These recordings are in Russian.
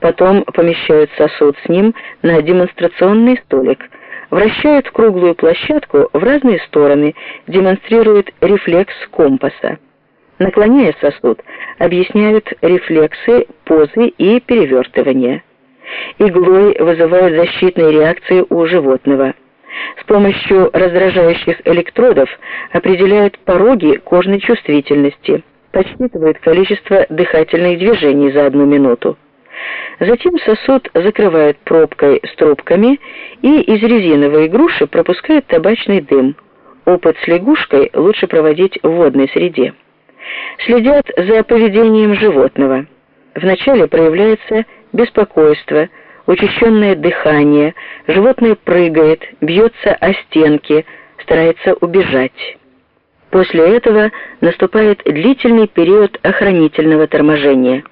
Потом помещают сосуд с ним на демонстрационный столик, вращают круглую площадку в разные стороны, демонстрируют рефлекс компаса. Наклоняя сосуд, объясняют рефлексы, позы и перевертывания. Иглой вызывают защитные реакции у животного. С помощью раздражающих электродов определяют пороги кожной чувствительности, подсчитывают количество дыхательных движений за одну минуту. Затем сосуд закрывают пробкой с трубками и из резиновой груши пропускают табачный дым. Опыт с лягушкой лучше проводить в водной среде. Следят за поведением животного. Вначале проявляется беспокойство, учащенное дыхание, животное прыгает, бьется о стенки, старается убежать. После этого наступает длительный период охранительного торможения.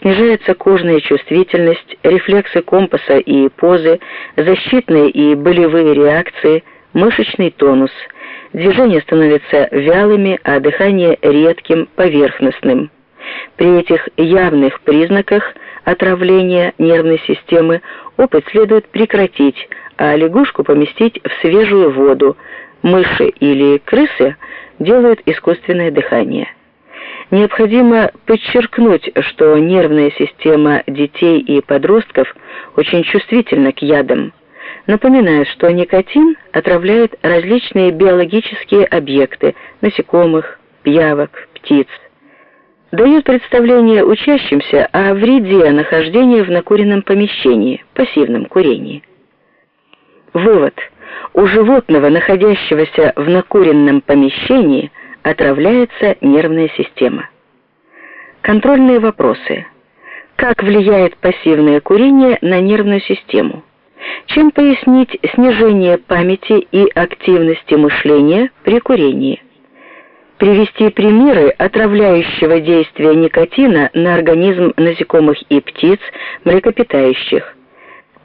Снижается кожная чувствительность, рефлексы компаса и позы, защитные и болевые реакции, мышечный тонус. Движения становятся вялыми, а дыхание редким, поверхностным. При этих явных признаках отравления нервной системы опыт следует прекратить, а лягушку поместить в свежую воду. Мыши или крысы делают искусственное дыхание. Необходимо подчеркнуть, что нервная система детей и подростков очень чувствительна к ядам. Напоминаю, что никотин отравляет различные биологические объекты – насекомых, пиявок, птиц. Дает представление учащимся о вреде нахождения в накуренном помещении, пассивном курении. Вывод. У животного, находящегося в накуренном помещении – отравляется нервная система. Контрольные вопросы. Как влияет пассивное курение на нервную систему? Чем пояснить снижение памяти и активности мышления при курении? Привести примеры отравляющего действия никотина на организм насекомых и птиц, млекопитающих.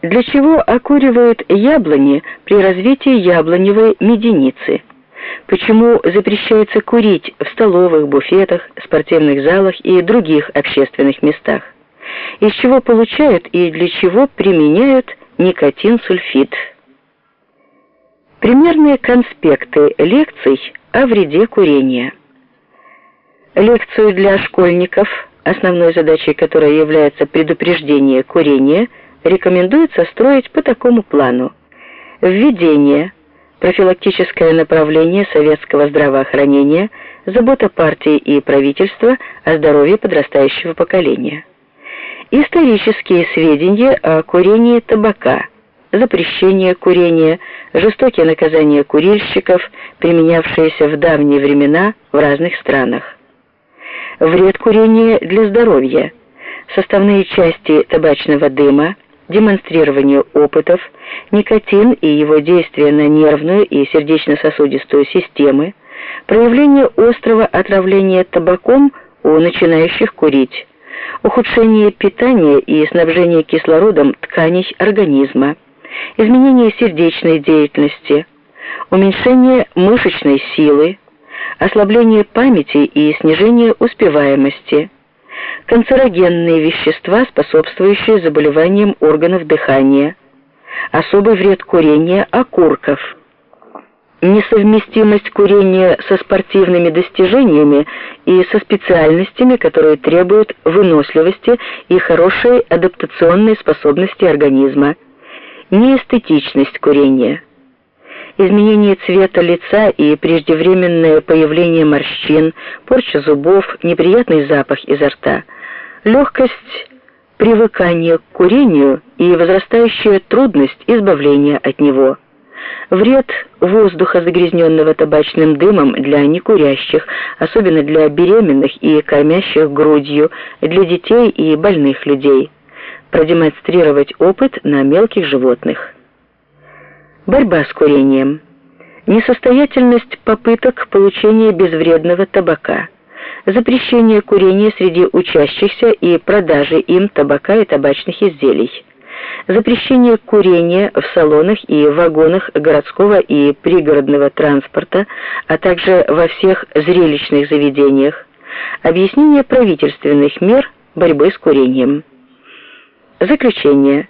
Для чего окуривают яблони при развитии яблоневой меденицы? Почему запрещается курить в столовых, буфетах, спортивных залах и других общественных местах, из чего получают и для чего применяют никотин-сульфид. Примерные конспекты лекций о вреде курения. Лекцию для школьников, основной задачей которой является предупреждение курения, рекомендуется строить по такому плану. Введение – профилактическое направление советского здравоохранения, забота партии и правительства о здоровье подрастающего поколения. Исторические сведения о курении табака, запрещение курения, жестокие наказания курильщиков, применявшиеся в давние времена в разных странах. Вред курения для здоровья, составные части табачного дыма, демонстрированию опытов, никотин и его действие на нервную и сердечно-сосудистую системы, проявление острого отравления табаком у начинающих курить, ухудшение питания и снабжение кислородом тканей организма, изменение сердечной деятельности, уменьшение мышечной силы, ослабление памяти и снижение успеваемости – канцерогенные вещества, способствующие заболеваниям органов дыхания, особый вред курения окурков, несовместимость курения со спортивными достижениями и со специальностями, которые требуют выносливости и хорошей адаптационной способности организма, неэстетичность курения – изменение цвета лица и преждевременное появление морщин, порча зубов, неприятный запах изо рта, легкость привыкания к курению и возрастающая трудность избавления от него. Вред воздуха, загрязненного табачным дымом для некурящих, особенно для беременных и кормящих грудью, для детей и больных людей. Продемонстрировать опыт на мелких животных. Борьба с курением. Несостоятельность попыток получения безвредного табака. Запрещение курения среди учащихся и продажи им табака и табачных изделий. Запрещение курения в салонах и вагонах городского и пригородного транспорта, а также во всех зрелищных заведениях. Объяснение правительственных мер борьбы с курением. Заключение.